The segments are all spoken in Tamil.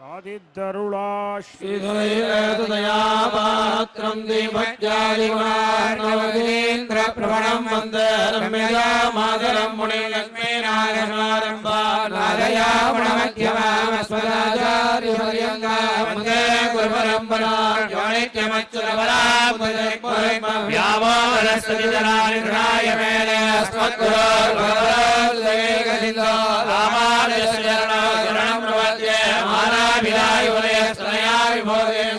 சாதித்தருளாஸ்ரீதயாபாத்திரம் தீபஜாதிகுணார்ணவகிரேந்திர பிரபணம் வந்த ரம்யதா மாதரம் முனை லக்ஷ்மி நாகநாரம்பா நாதயா பிரணமத்யமாமஸ்வதாச்சாரியங்கா வந்தே குருபரம்பரா யோனித்யமச்சுரபராபுரைமா வியாபாரஸ்வதிதனாய मानाभिराय वलयस्तनया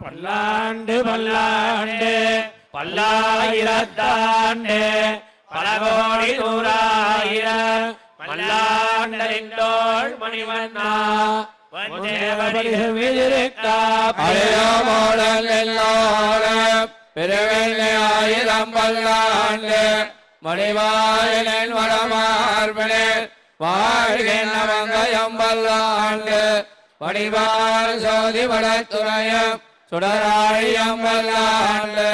பல்லாண்டு பல்லாண்டு பல்லாயிரத்தாண்டு பல கோடி நூறாயிரம் பல்லாண்டோள் மணிவண்ணா. பல்லாண்டு மணிவாயனின் வடமார்பனே வாழ்கின்ற மங்கயம் பல்லாண்டு வடிவார் சோதி வடத்துறையம் சுடராழியம் வல்லாண்டு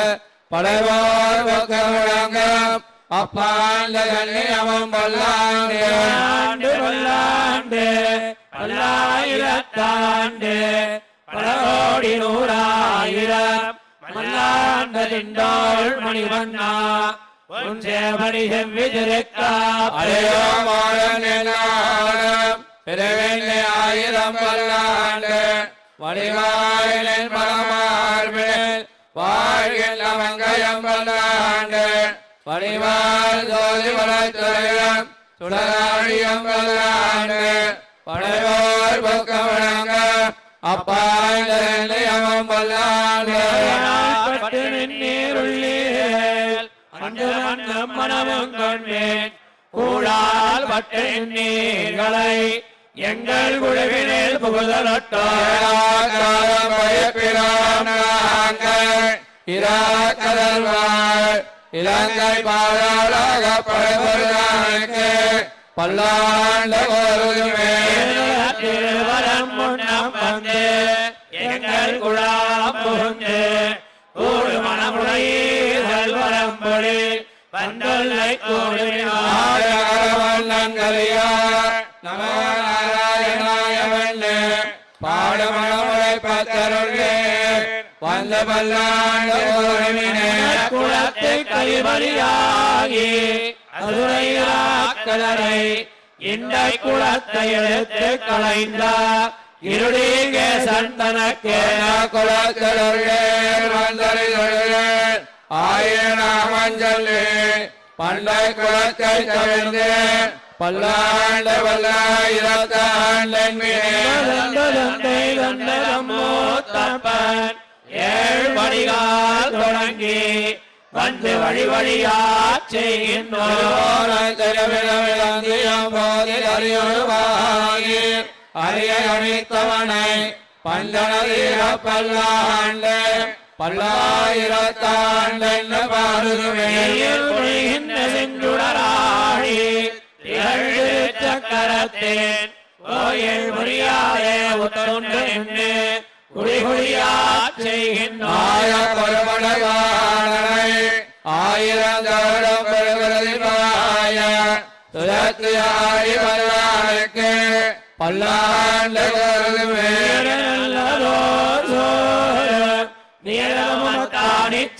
படைவார் பக்கமுழங்கம் அப்பாண்ட கண்ணியமம் பல்லாண்டு ஆண்டு பல்லாண்டு பல்லாயிரத்தாண்டு பல கோடி நூறாயிரம் மல்லாண்ட திண்டோள் மணிவண்ணா உன் பிறவெண்ணை ஆயிரம் பல்லாண்டு வடிவாயிலின் பரமார்பில் வாழ்கின்ற மங்கயம் பல்லாண்டு. வடிவால் ஜோதி வளத்துறையம் சுடராழியம் பல்லாண்டு படைவோர் பக்கம் வழங்க அப்பாண்டமம் பல்லாண்டு நீருள்ளீர் அன்று மன்னம் மனமும் கொண்டேன் கூழால் பட்டு நீர்களை எங்கள் குழுவினில் புகுதலட்டோம் பயப்பிரான் இராக்கதல்வாள் இலங்கை பாராளாக படைபொருளானுக்கு பல்லாண்ட திருவரம் முன்னம் வந்து எங்கள் குழாம் புகுந்து கூடு மனமுடையீர்கள் வரம்பொழி வந்தொல்லை கூடுவினார் நம நாராயணாய வண்ணே பாடமணமுறை பத்தருளே அந்த பல்லாண்டு குளத்தை கைவழியாகி அதுரையாக்கலரை இந்த குளத்தை எடுத்து களைந்தார் இருடீங்க சந்தனக்கே குளத்தருளே ஆயிரமஞ்சலே பண்டை குளத்தை கவிழ்ந்து பல்லாண்ட பல்லாயிரத்தாண்டன் மூத்தப்பன் ஏழ் வடிகால் தொடங்கி வந்து வழி வழியா செய்கின்றோம் அரிய அணித்தவனை பஞ்சனதீர பல்லாண்டு பல்லாயிரத்தாண்டு பாருகின்ற செஞ்சுடராழி திகழ்ந்து சக்கரத்தேன். துயத்தியாரி வல்லானுக்கு பல்லாண்டு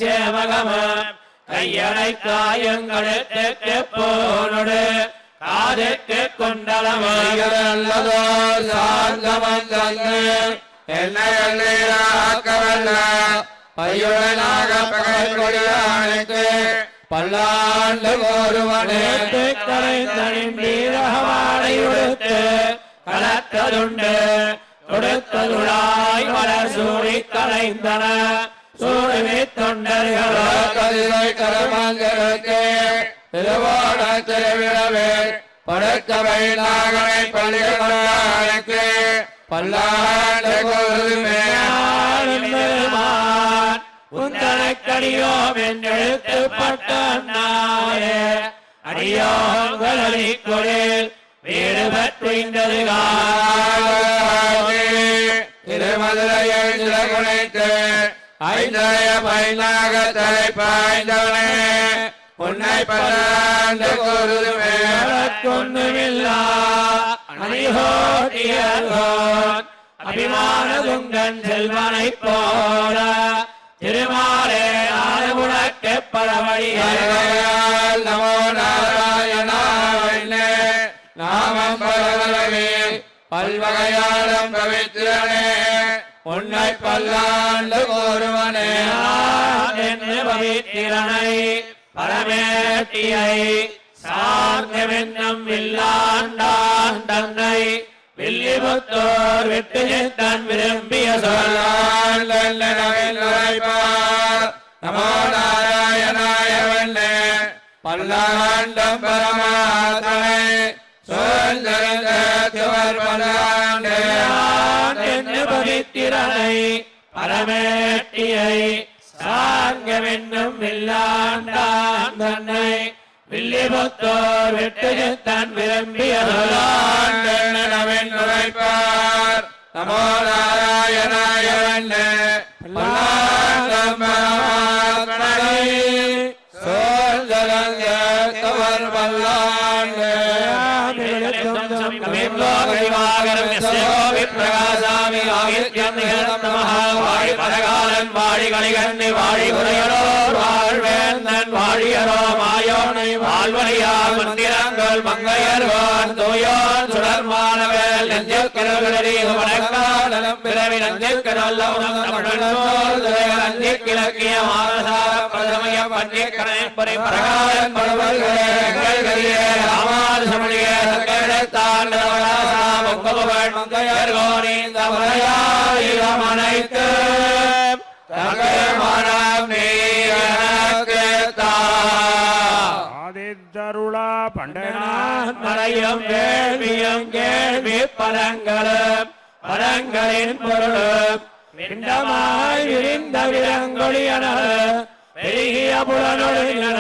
சேவகமம் கையடை காயங்களுக்கு போனோடு காதுக்கு கொண்டளமல்லதோ சார்ந்தமன் தந்து என்னை எண்ணீராக்கவல்ல பையுடனாக பகை கொடியானுக்கு பல்லாண்டு வீரகவாடை உடுத்து கலத்ததுண்டு தொடுத்ததுழாய் மலர் சூடி கலைந்தன. சூடுவி தொண்டர்களோ கதிரை கரமந்திரத்தே திருவோட திருவிழவே படுக்கவை நாகனை பள்ளிகளுக்கு பல்லாண்டு உந்தனக்கடியோம் என்றெழுத்துப்பட்ட நாயே அடியோங்களி கொடில் வீடு பற்றிந்தது திருமதுரையில் சிறகுனைத்து ஐந்தரைய பைனாக தலை பாய்ந்தவனே உன்னை பல்லாண்டு கூறுதுமே கொன்னுமில்லா அணிகோட்டியர்கோன் அபிமான துங்கன் செல்வனை போல திருமாலே பரவழியே பரவயால் நமோ நாராயணாவினே நாமம் பரவலவே பல்வகையாளம் பவித்திரனே உன்னை பல்லாண்டு கோருவனே. என்று பவித்திரனை பரமேட்டியை சார்ந்தவென்னும் வில்லாண்டான் தன்னை வில்லிபுத்தோர் விட்டு தன் விரும்பிய சொல்ல நமோ நாராயணாய வண்ணே பல்லாண்டம் பரமாதனை சுவர் பல்லாண்டு. பவித்திரனை பரமேட்டியை சார்ந்தவென்னும் இல்லாண்டான் தன்னை. வில்லிபுத்தோர் விட்டு தன் விரும்பிய சொல்ல உரைப்பார் நமோ நாராயணாய வண்ணே பல்லாண்டம் பரமாத்தனை சுவர் பல்லாண்டு பிரகாசாமி வாழி பரகாலன் வாழி கலிகண்ணி வாழி உரையரோர் மங்கையர்வான் தூயோன் சுடர்மானவேல் நெஞ்சிற்கிறவர்களே வணக்காலம் பிறவி நெஞ்சிற்கிறல்ல உணம் தமிழோர் நெஞ்சிற்கிழக்கிய மானசார பிரதமய பன்னிக்கணை பரி படுவர்களே எங்கள் கரிய சமணிய சங்கடத்தான் நவராசா மங்கையர்கோனிந்த மலையாயிரம் அனைத்து ஆதித்தருளா பண்டனா நான் மறையும் கேள்வியும் கேள்வி பலங்களும் பலங்களின் பொருளும். விண்டமாய் விரிந்த விலங்கொழியன பெருகிய புலனொழியன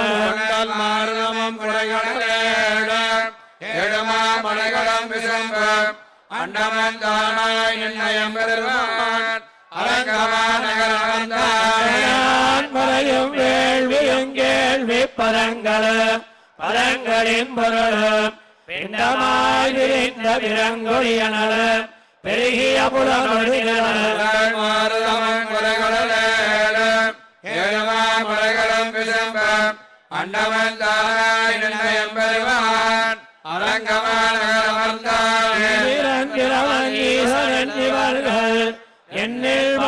மார்கமம் குடைகளேடம் ஏழுமா மலைகளம் விசம்பம் அண்டமன் தானாய் நிர்ணயம் பெருமான் அலங்கமா நகரவந்தானே நான் மறையும் வேள்வியும் கேள்வி பலங்களும் பலங்களின் பொருளும் பிண்டமாய் விரிந்த விலங்கொழியனலும் பெருகிய புலனொழியன மார்கமம் குடைகளேடம் விசம்பம் நிர்ணயம் என்னில்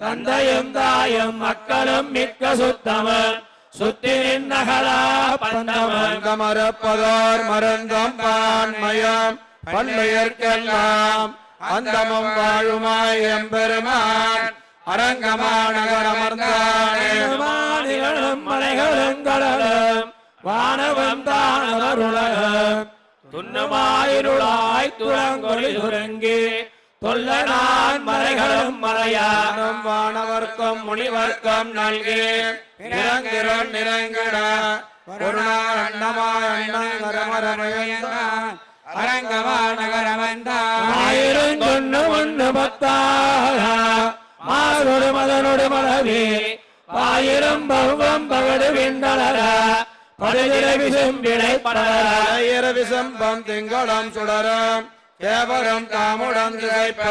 தந்தையும் தாயும் மக்களும் மிக்க சுத்தமர். சுத்தி நின்னகலா பந்தமன் மரப்பதோர் மருந்தம் பான்மயம் பல்லுயர்க்கெல்லாம் அந்தமும் வாழுமாய் எம்பெருமான் அரங்கமாநகரமர்ந்தானே. மாநிலம் மலைகளும் கடலும் வானவம் தானவருலகம் துண்ணுமாயிருளாய் துறங்கொழி துறங்கி தொல்ல நான் மலைகளும் மலையானும் ஞானம் வானவர்க்கம் முனிவர்க்கம் நல்கி. நிறங்கிரன் நிறங்கிட. கருணாய் அண்ணமாய் அண்ணங்கரமரமையந்தான் அரங்கமாநகரமந்தான் ஆயிரம் தொன்னு ஒன்று பத்தாக மாதொடு மதனொடு மலவி ஆயிரம் பருவம் பகடு விண்டலர. படுகிற விசும்பிடை படர. விசம்பம் திங்களம் சுடரும் தேவரும் தாமுடன் திகைப்ப.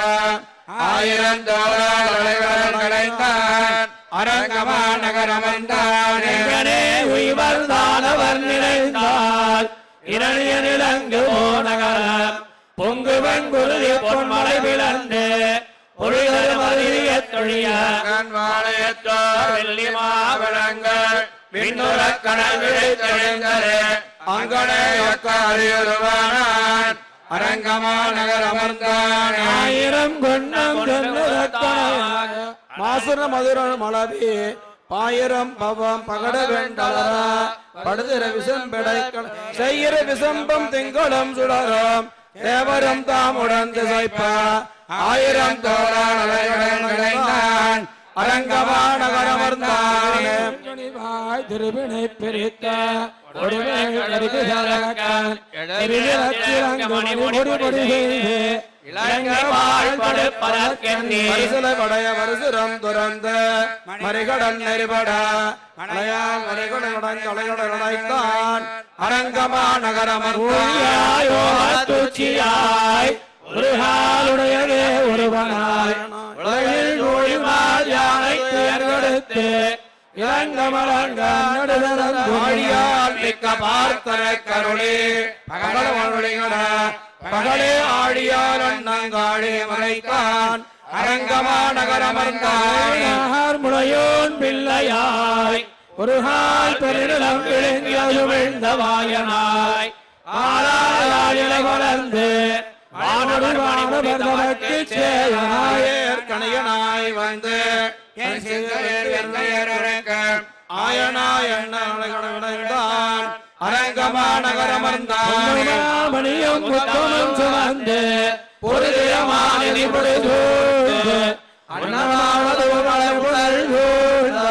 ஆயிரம் தோழர்கள் கலைந்தான். அரங்கமாநகரமந்தானே எங்கனே உய்வர் இரணிய நிலங்கு ஓநகரம் பொங்கு வெண்குருதி பொன்மலை விளந்து பொழிகரு விண்ணுற கடல் அரங்கமா நகர் அமர்ந்தான் ஆயிரம் கொண்டம் மாசுர மதுர மலவி பாயிரம் பவம் பகட வேண்டலர படுதிர விசம்படை செய்கிற விசம்பம் திங்களும் சுடரும் தேவரும் தாமுடன் திசைப்ப ஆயிரம் தோழான் அரங்கமா நகரமர்ந்தான் திருவினை பிரித்த அரங்கமா ஒரு காலுடையதே ஒருவனாய். யானை தேர்ந்தெடுத்து இளங்கமலங்க மிக்க பார்த்தனை கருளே. பகலவனுடைகட பகலே ஆழியால் அண்ணங்காழே மறைத்தான். அரங்கமா பிள்ளையாய். ஒரு கால் பெருநிலம் விழுங்கியது விழுந்த வாயனாய். வானவர்தமக்கு சேயனாய் ஆயர் கணியனாய் வந்து என் சிந்தையர் என்னையரக்க ஆயனாய் எண்ணான் அரங்கமா நகரமர்ந்தான் மணியும் புத்தமும் சுமந்து பொருதியமானி பொழுதூழ்ந்து அன்னமாவது வளர்புடல் சூழ்ந்த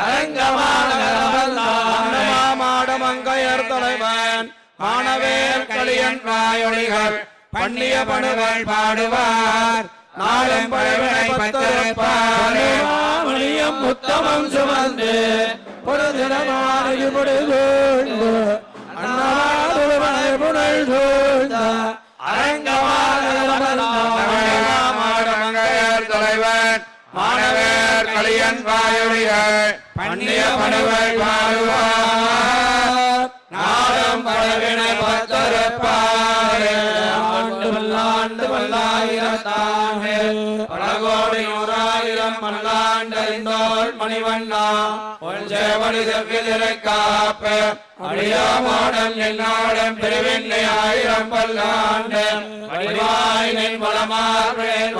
அரங்கமான மாடமங்கையர் தலைவன். மாணவேர் களியன் வாயொலிகள் பண்ணிய பணுகள் பாடுவார். நாளும் பழவினை பத்திருப்பார். மணியம் முத்தமம் சுமந்து பொருதினமானி பொழுதூழ்ந்து அன்னமாவது வளர்புடல் சூழ்ந்த அரங்கமான மாடமங்கையர் தலைவன் மாணவேர் களியன் வாயொலிகள் பண்ணிய பணுகள் பாடுவார். நாடம் பழவினை பத்திருப்பார் ஆண்டு பல்லாண்டு பல்லாயிரத்தாண்டு பலகோடி நூறாயிரம் பல்லாண்டறிந்தோள் மணிவண்ணா. உன் சேவடி செவ்விதிரை காப்பு. அடியாமாடம் என்னாடம் பிரிவின்னை ஆயிரம் பல்லாண்டு. வடிவாய் நின்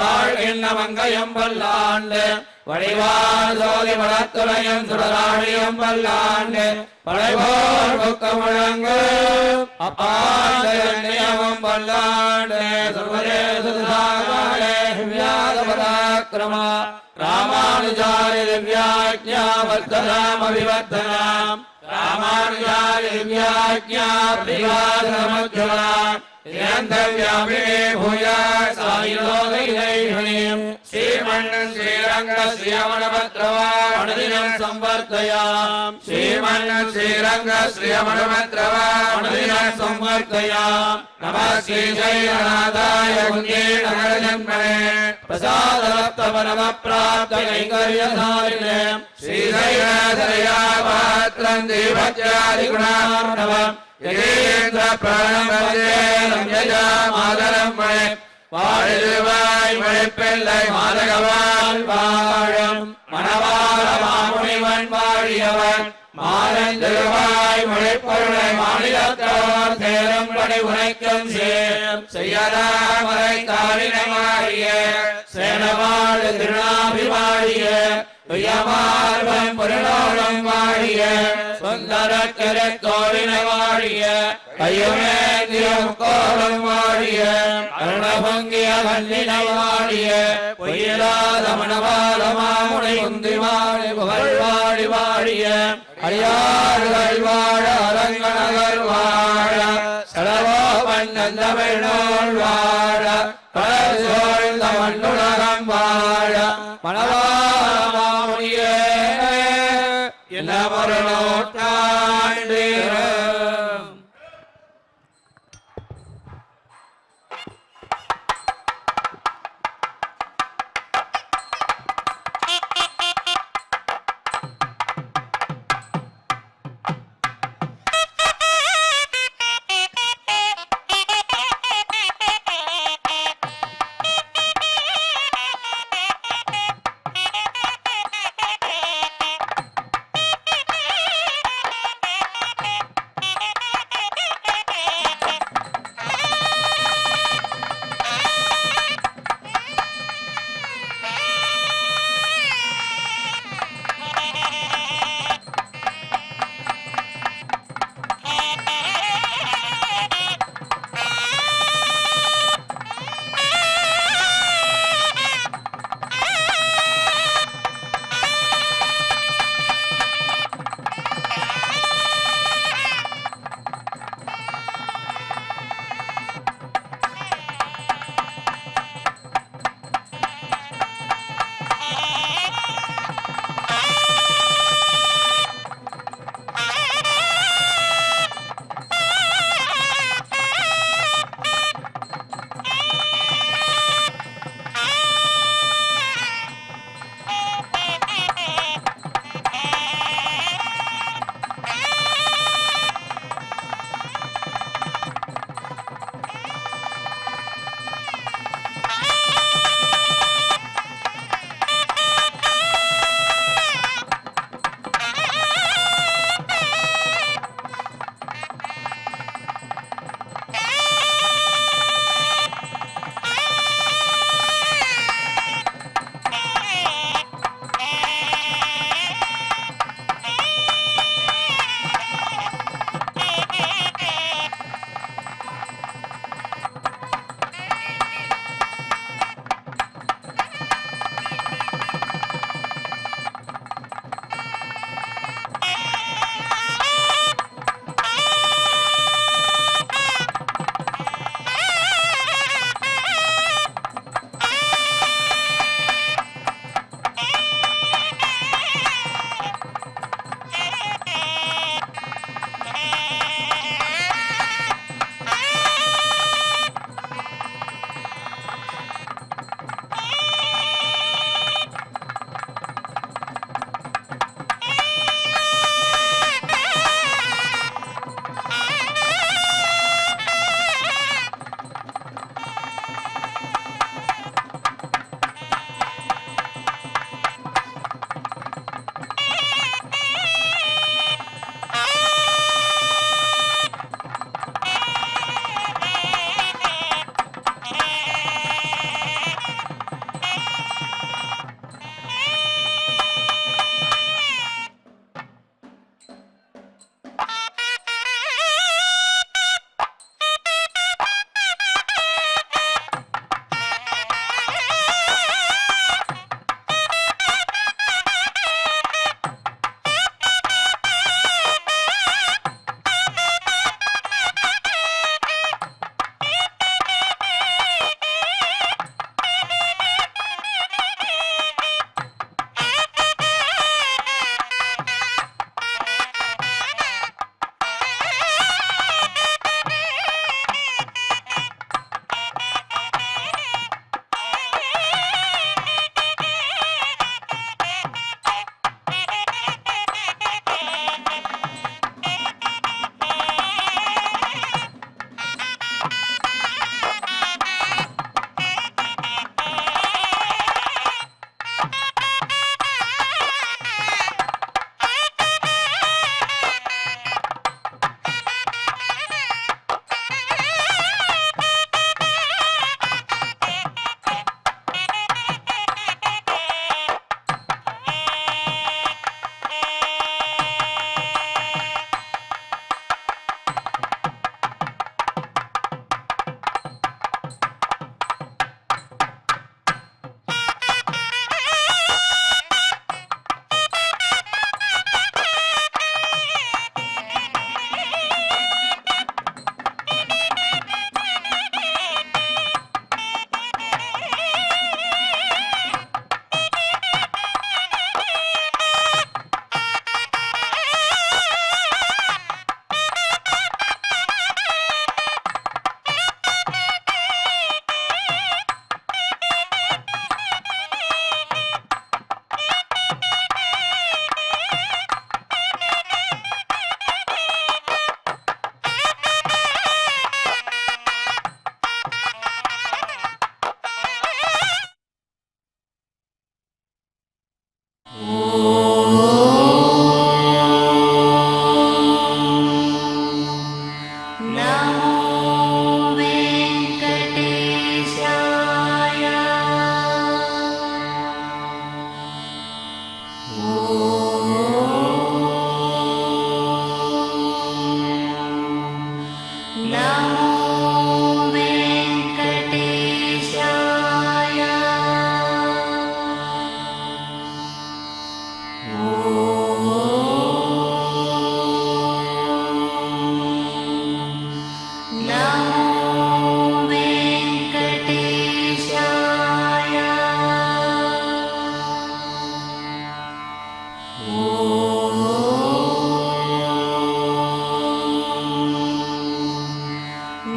வாழ்கின்ற மங்கையும் பல்லாண்டு. வடிவார் ஜோதி வளத்துறையும் சுடராழியும் பல்லாண்டு. படைபோர் புக்க முழங்கு அப்பாண்டமும் பல்லாண்டு சுவரே சுதாகாரே வியாத பராக்கிரமா ராமானுஜாரி திவ்யாஜ்ஞா வர்த்தனாம் அபிவர்த்தனாம் ராமானுஜாரி திவ்யாஜ்ஞா பிரிவாதனமுஜ்ஜலாம் நிரந்தவ்யாமினே பூயா சாயிலோகைஹைஹணீம் ஸ்ரீமன்னன் ஸ்ரீரங்க ஸ்ரீயமணபத்ரவா அனுதினம் சம்பர்த்தயாம் ஸ்ரீமன்னன் ஸ்ரீரங்க ஸ்ரீயமணபத்ரவா அனுதினம் சம்பர்த்தயாம் நம ஸ்ரீ ஜெயநாதாய குஞ்சே நகரஜன்மனே பிரசாதரத்தவ நம பிராப்த கைங்கரியசாலினே ஸ்ரீ ஜெயநாதயா பாத்திரம் தீபத்யாதி குணார்ணவம் யதேந்திர பிரணம் யஜா மாதரம் மழை வாழிவாய் மழைப்பிள்ளை மாதகவால் வாழும் மணவாள மாமுனிவன் வாழியவன் மாறந்திருவாய் மழைப்பொருளை மாநிலத்தோர் சேரும்படி உரைக்கும் சேர் செய்யதாமரை தாளினமாறிய சேனவாழ் திருநாபிவாழிய துயமார்பம் பொருளோடும் வாழிய சுந்தர திருக்கோரினை வாழிய கையுமேந்திரம் கோலம் வாழிய அருணபங்கிய கல்லினை வாழிய பொய்யிலாத மணவாளமாமுனை குந்தி மாறி புகழ் வாழி வாழிய அடியார்கள் வாழ அரங்கநகர் வாழ செலவோ வாழ பல சோழ்ந்த மண்ணுலகம் வாழ மணவா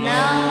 now.